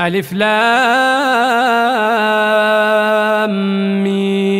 ألف لام مين